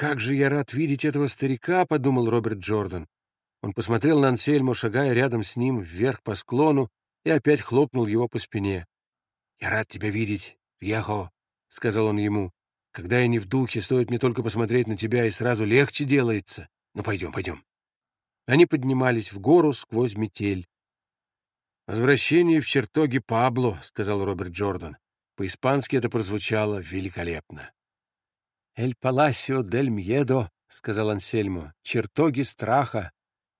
«Как же я рад видеть этого старика!» — подумал Роберт Джордан. Он посмотрел на Ансельму, шагая рядом с ним вверх по склону, и опять хлопнул его по спине. «Я рад тебя видеть, Вьяхо», — сказал он ему. «Когда я не в духе, стоит мне только посмотреть на тебя, и сразу легче делается. Ну, пойдем, пойдем». Они поднимались в гору сквозь метель. «Возвращение в чертоги Пабло», — сказал Роберт Джордан. По-испански это прозвучало великолепно. «Эль Паласио дель Мьедо», — сказал Ансельмо, — «чертоги страха».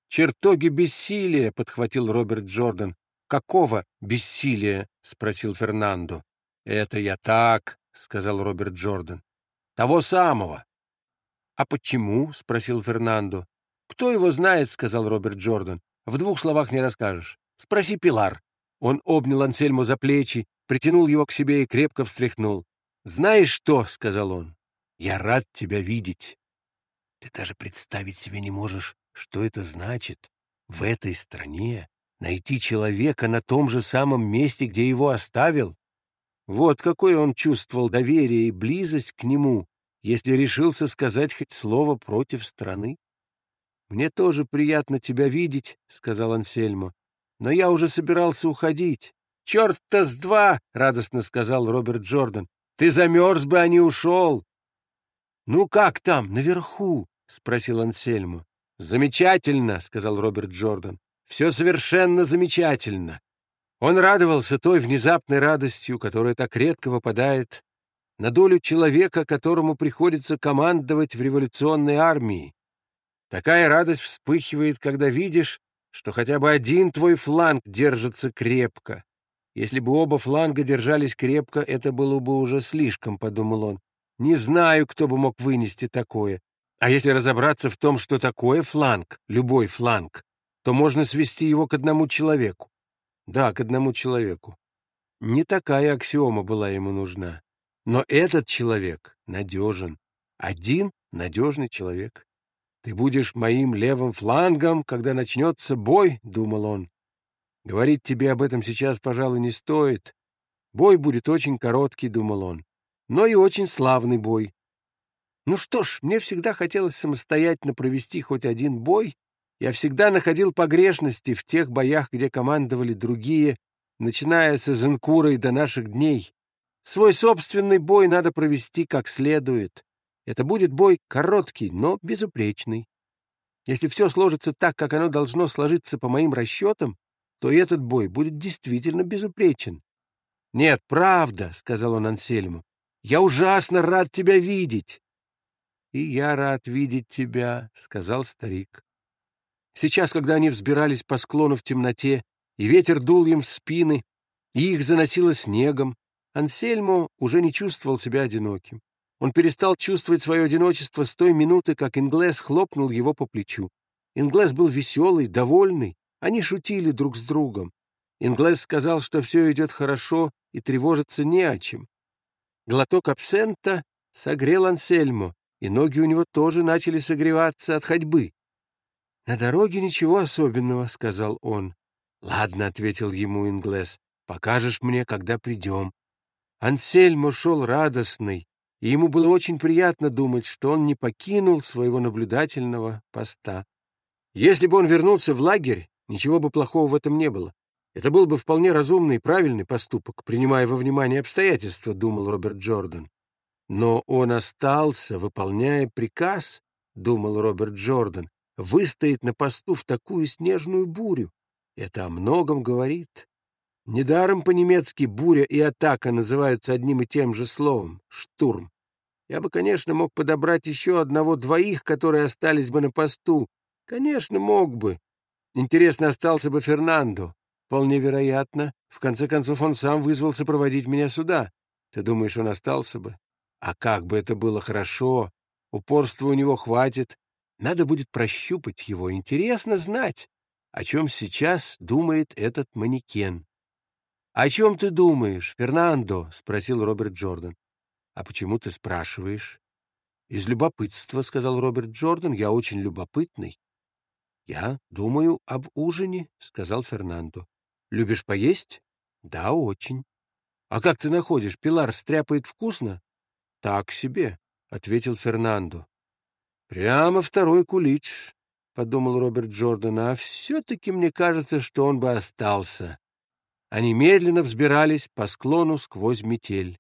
«Чертоги бессилия», — подхватил Роберт Джордан. «Какого бессилия?» — спросил Фернандо. «Это я так», — сказал Роберт Джордан. «Того самого». «А почему?» — спросил Фернандо. «Кто его знает?» — сказал Роберт Джордан. «В двух словах не расскажешь. Спроси Пилар». Он обнял Ансельмо за плечи, притянул его к себе и крепко встряхнул. «Знаешь что?» — сказал он. «Я рад тебя видеть. Ты даже представить себе не можешь, что это значит в этой стране найти человека на том же самом месте, где его оставил. Вот какое он чувствовал доверие и близость к нему, если решился сказать хоть слово против страны. «Мне тоже приятно тебя видеть», — сказал Ансельмо. «Но я уже собирался уходить». «Черт-то с два!» — радостно сказал Роберт Джордан. «Ты замерз бы, а не ушел!» «Ну как там, наверху?» — спросил Ансельмо. «Замечательно!» — сказал Роберт Джордан. «Все совершенно замечательно!» Он радовался той внезапной радостью, которая так редко выпадает на долю человека, которому приходится командовать в революционной армии. Такая радость вспыхивает, когда видишь, что хотя бы один твой фланг держится крепко. Если бы оба фланга держались крепко, это было бы уже слишком, — подумал он. Не знаю, кто бы мог вынести такое. А если разобраться в том, что такое фланг, любой фланг, то можно свести его к одному человеку. Да, к одному человеку. Не такая аксиома была ему нужна. Но этот человек надежен. Один надежный человек. «Ты будешь моим левым флангом, когда начнется бой», — думал он. «Говорить тебе об этом сейчас, пожалуй, не стоит. Бой будет очень короткий», — думал он, — «но и очень славный бой. Ну что ж, мне всегда хотелось самостоятельно провести хоть один бой. Я всегда находил погрешности в тех боях, где командовали другие, начиная с и до наших дней. Свой собственный бой надо провести как следует. Это будет бой короткий, но безупречный. Если все сложится так, как оно должно сложиться по моим расчетам, то этот бой будет действительно безупречен. — Нет, правда, — сказал он Ансельму, — я ужасно рад тебя видеть. — И я рад видеть тебя, — сказал старик. Сейчас, когда они взбирались по склону в темноте, и ветер дул им в спины, и их заносило снегом, Ансельмо уже не чувствовал себя одиноким. Он перестал чувствовать свое одиночество с той минуты, как Инглес хлопнул его по плечу. Инглес был веселый, довольный, они шутили друг с другом. Инглес сказал, что все идет хорошо и тревожиться не о чем. Глоток абсента согрел Ансельмо, и ноги у него тоже начали согреваться от ходьбы. «На дороге ничего особенного», — сказал он. «Ладно», — ответил ему Инглес, — «покажешь мне, когда придем». Ансельмо шел радостный, и ему было очень приятно думать, что он не покинул своего наблюдательного поста. Если бы он вернулся в лагерь, ничего бы плохого в этом не было. Это был бы вполне разумный и правильный поступок, принимая во внимание обстоятельства, думал Роберт Джордан. Но он остался, выполняя приказ, думал Роберт Джордан, выстоять на посту в такую снежную бурю. Это о многом говорит. Недаром по-немецки буря и атака называются одним и тем же словом — штурм. Я бы, конечно, мог подобрать еще одного-двоих, которые остались бы на посту. Конечно, мог бы. Интересно, остался бы Фернандо. Вполне вероятно. В конце концов, он сам вызвался проводить меня сюда. Ты думаешь, он остался бы? А как бы это было хорошо! Упорства у него хватит. Надо будет прощупать его. Интересно знать, о чем сейчас думает этот манекен. «О чем ты думаешь, Фернандо?» — спросил Роберт Джордан. «А почему ты спрашиваешь?» «Из любопытства», — сказал Роберт Джордан. «Я очень любопытный». «Я думаю об ужине», — сказал Фернандо. «Любишь поесть?» «Да, очень». «А как ты находишь, Пилар стряпает вкусно?» «Так себе», — ответил Фернандо. Прямо второй кулич, — подумал Роберт Джордан, — а все-таки мне кажется, что он бы остался. Они медленно взбирались по склону сквозь метель.